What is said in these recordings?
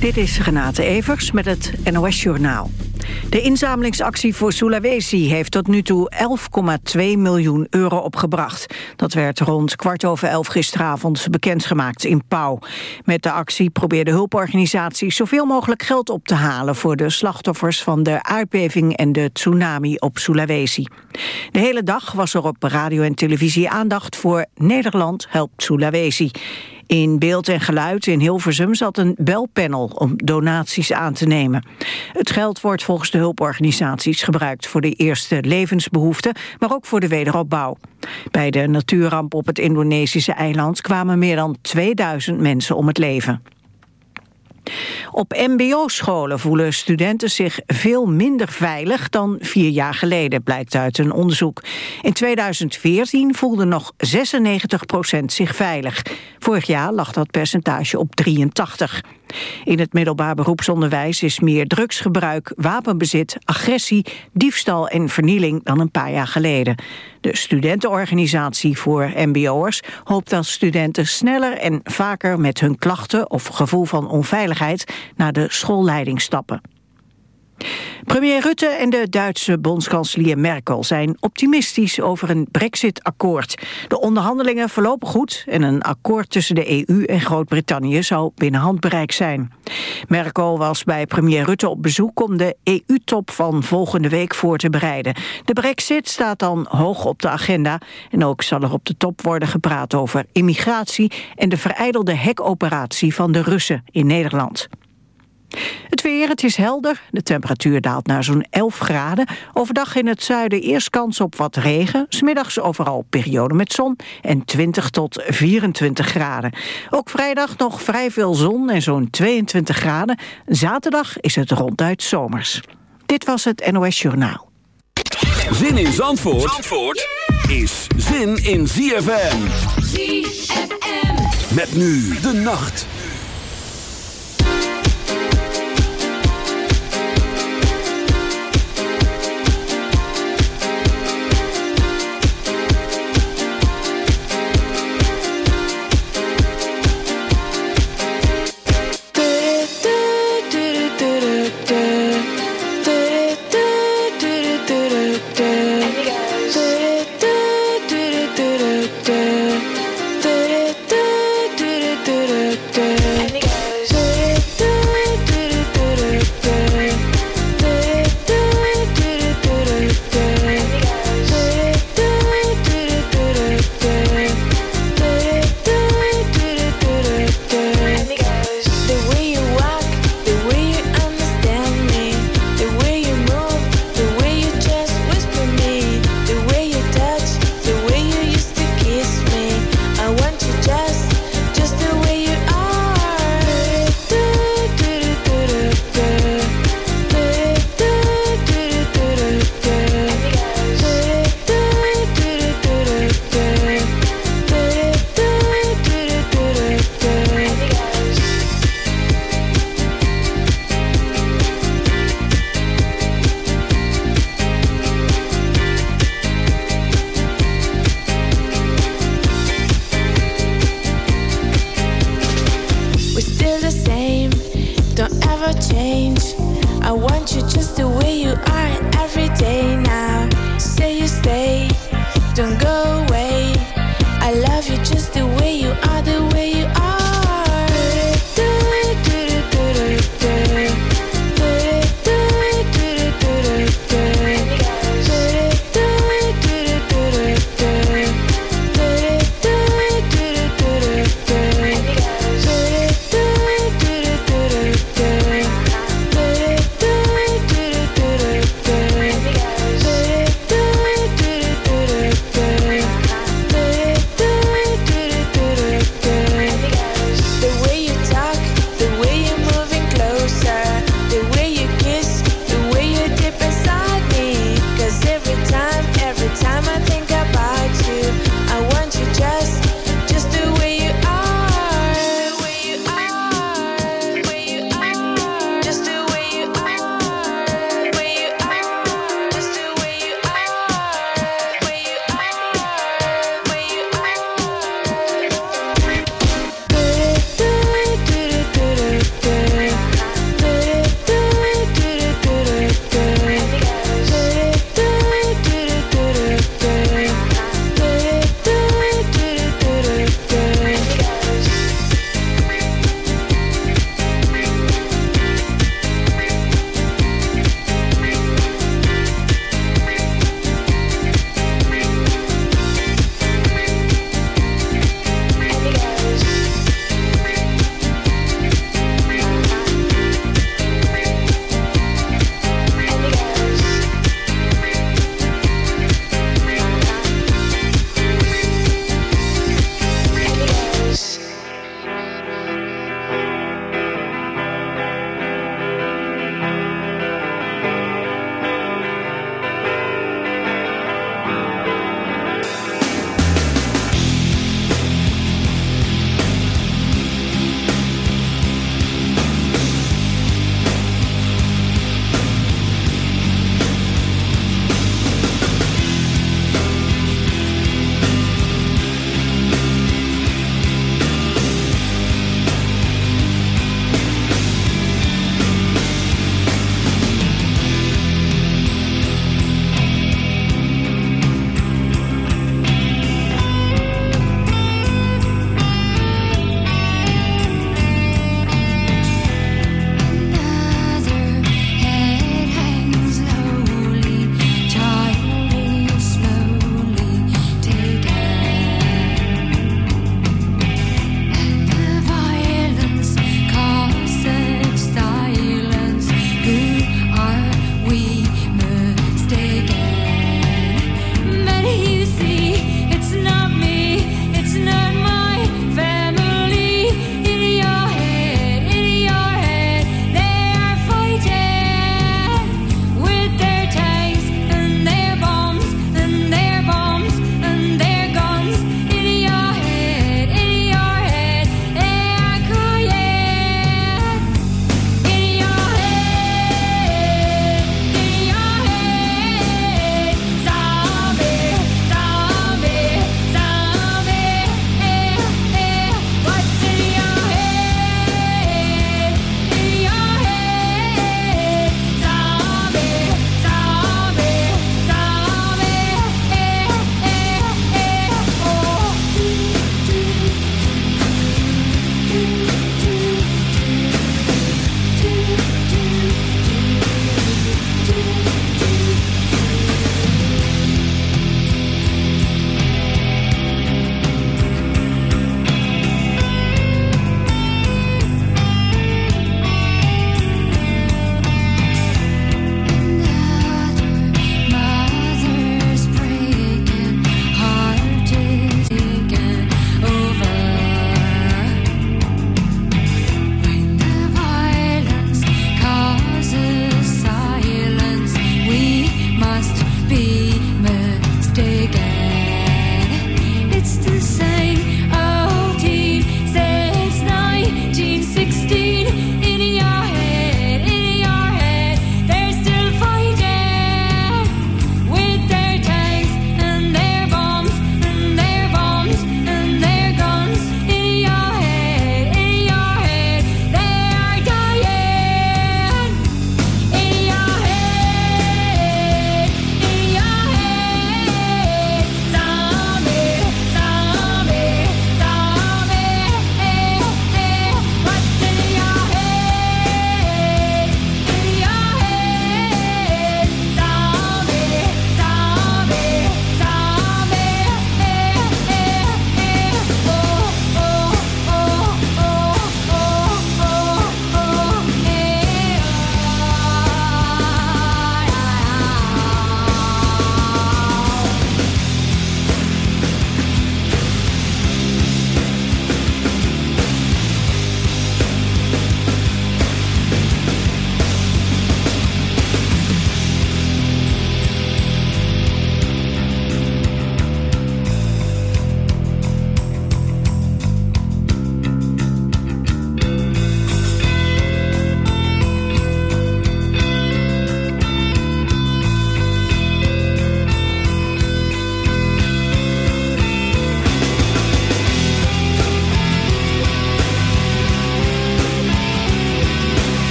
Dit is Renate Evers met het NOS Journaal. De inzamelingsactie voor Sulawesi heeft tot nu toe 11,2 miljoen euro opgebracht. Dat werd rond kwart over elf gisteravond bekendgemaakt in Pauw. Met de actie probeerde hulporganisaties zoveel mogelijk geld op te halen... voor de slachtoffers van de aardbeving en de tsunami op Sulawesi. De hele dag was er op radio en televisie aandacht voor Nederland helpt Sulawesi. In beeld en geluid in Hilversum zat een belpanel om donaties aan te nemen. Het geld wordt volgens de hulporganisaties gebruikt voor de eerste levensbehoeften, maar ook voor de wederopbouw. Bij de natuurramp op het Indonesische eiland kwamen meer dan 2000 mensen om het leven. Op mbo-scholen voelen studenten zich veel minder veilig dan vier jaar geleden, blijkt uit een onderzoek. In 2014 voelden nog 96 procent zich veilig. Vorig jaar lag dat percentage op 83. In het middelbaar beroepsonderwijs is meer drugsgebruik, wapenbezit, agressie, diefstal en vernieling dan een paar jaar geleden. De studentenorganisatie voor mbo'ers hoopt dat studenten sneller en vaker met hun klachten of gevoel van onveiligheid naar de schoolleiding stappen. Premier Rutte en de Duitse bondskanselier Merkel zijn optimistisch over een brexit-akkoord. De onderhandelingen verlopen goed en een akkoord tussen de EU en Groot-Brittannië zou binnen handbereik zijn. Merkel was bij premier Rutte op bezoek om de EU-top van volgende week voor te bereiden. De brexit staat dan hoog op de agenda en ook zal er op de top worden gepraat over immigratie en de vereidelde hekoperatie van de Russen in Nederland. Het weer, het is helder. De temperatuur daalt naar zo'n 11 graden. Overdag in het zuiden eerst kans op wat regen. Smiddags overal periode met zon en 20 tot 24 graden. Ook vrijdag nog vrij veel zon en zo'n 22 graden. Zaterdag is het ronduit zomers. Dit was het NOS Journaal. Zin in Zandvoort, Zandvoort is zin in ZFM. ZFM. Met nu de nacht. Change. I want you just the way you are every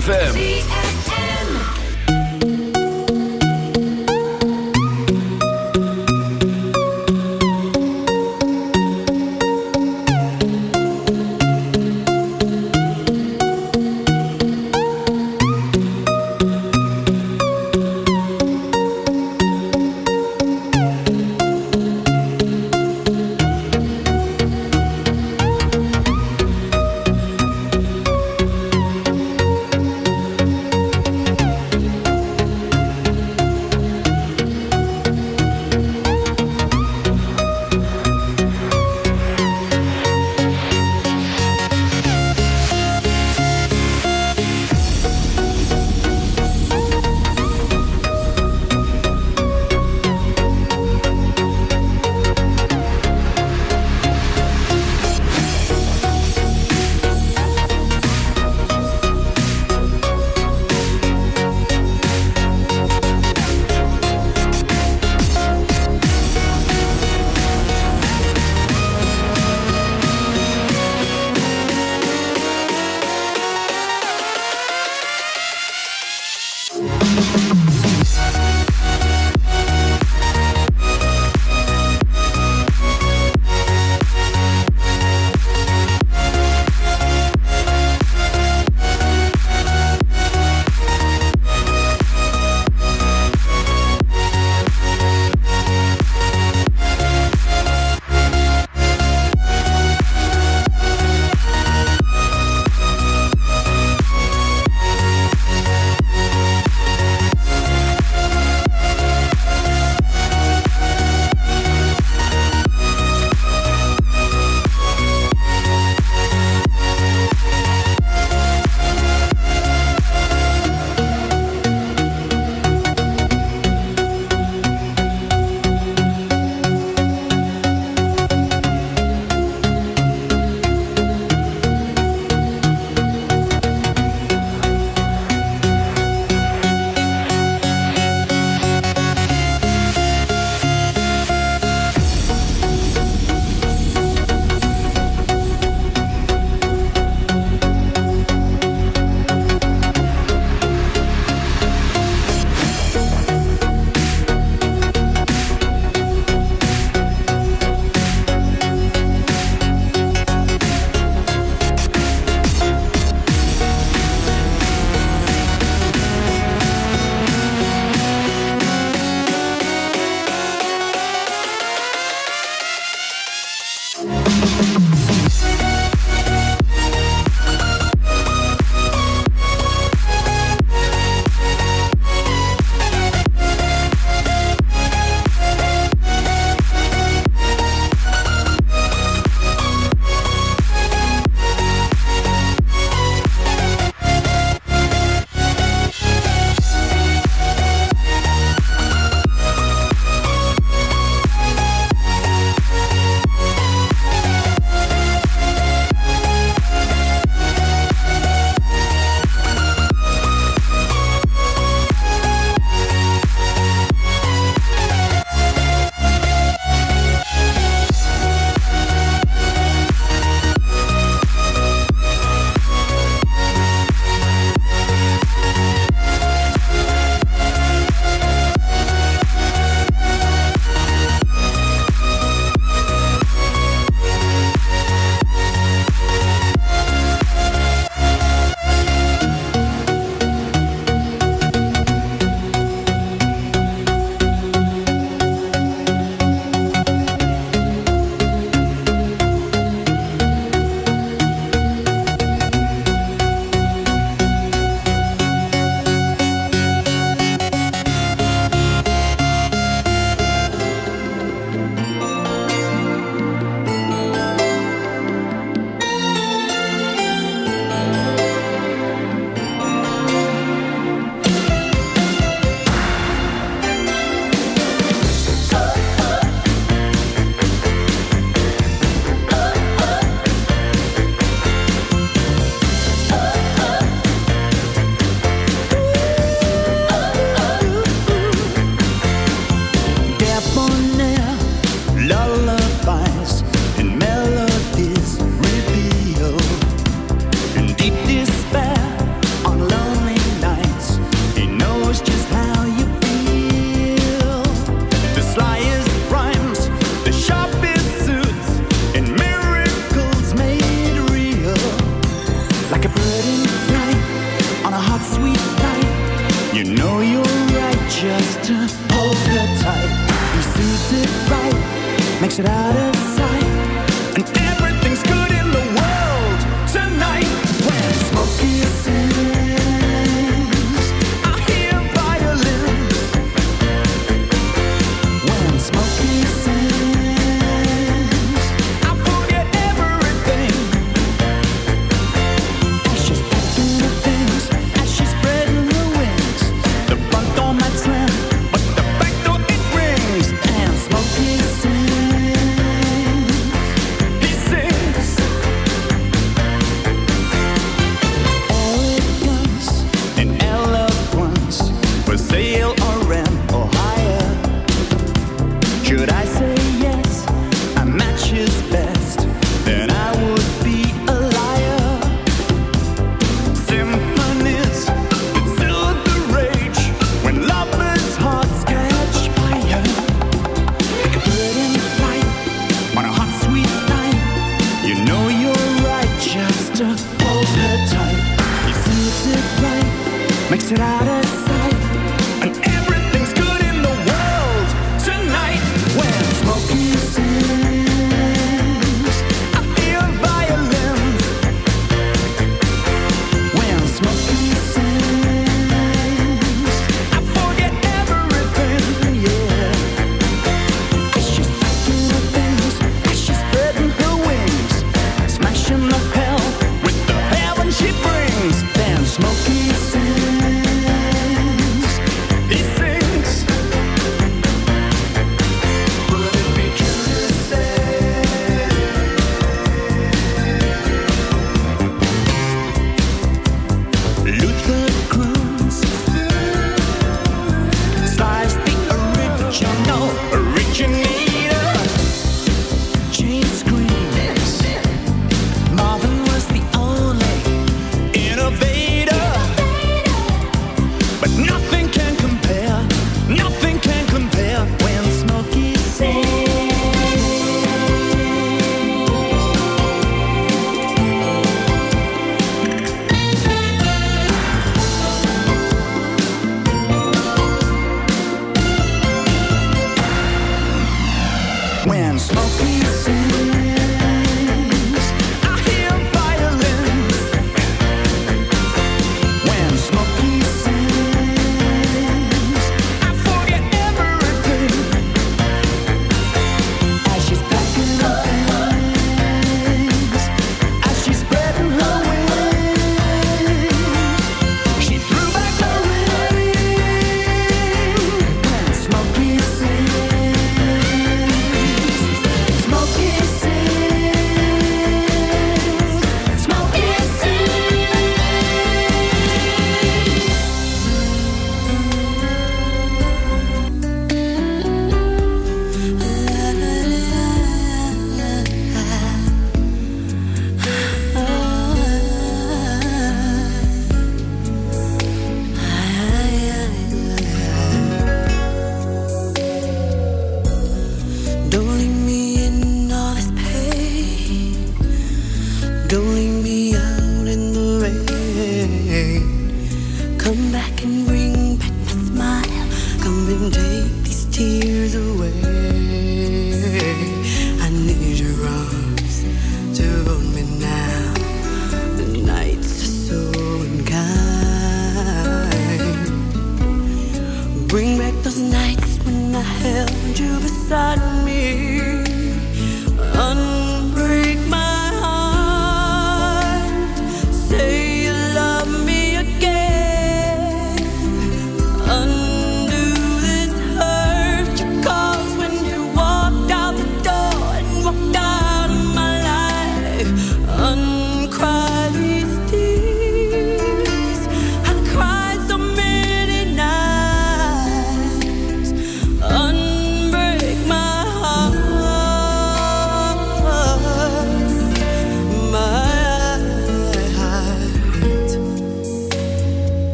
ZFM.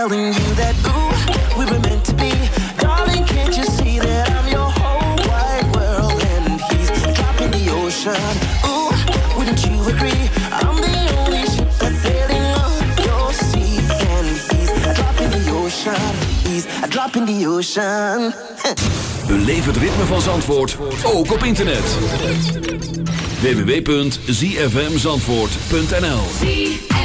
Telling you that, ooh, we were meant to be. Darling, can't you see that I'm your whole wide world? And he's a drop in the ocean. Ooh, wouldn't you agree? I'm the only ship that's sailing on your sea. And he's a drop in the ocean. He's a drop in the ocean. Beleef het ritme van Zandvoort, ook op internet. www.zfmzandvoort.nl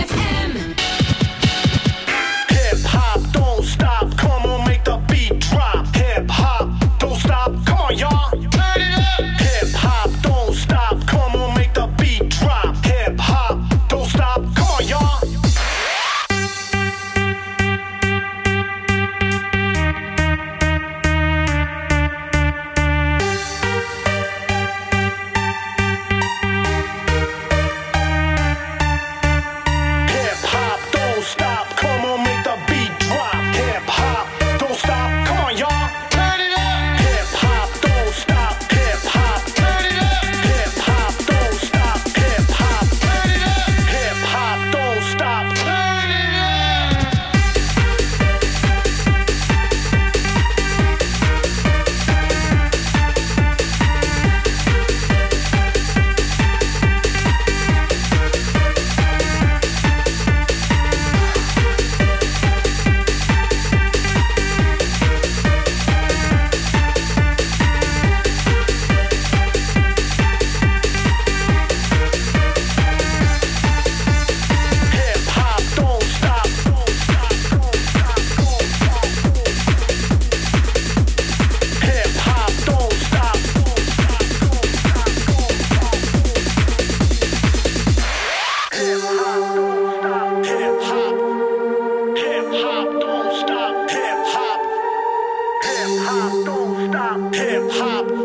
hip hop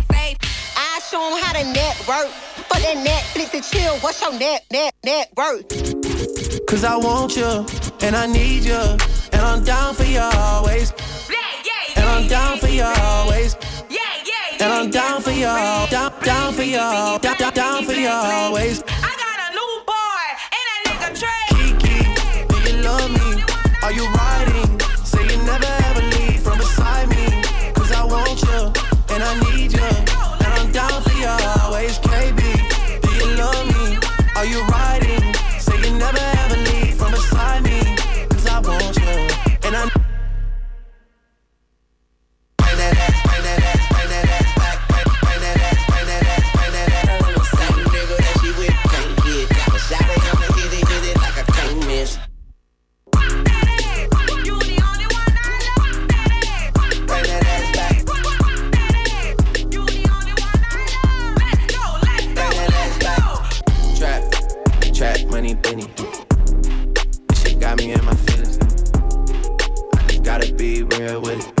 I show them how to network. For that Netflix and chill, what's your net, net, net worth? Cause I want you, and I need you, and I'm down for you always. And I'm down for you always. And I'm down for you, down, down for you, down, down, down for you always. I got a new boy and a nigga Trey. Kiki, do you love me? Are you right? with it.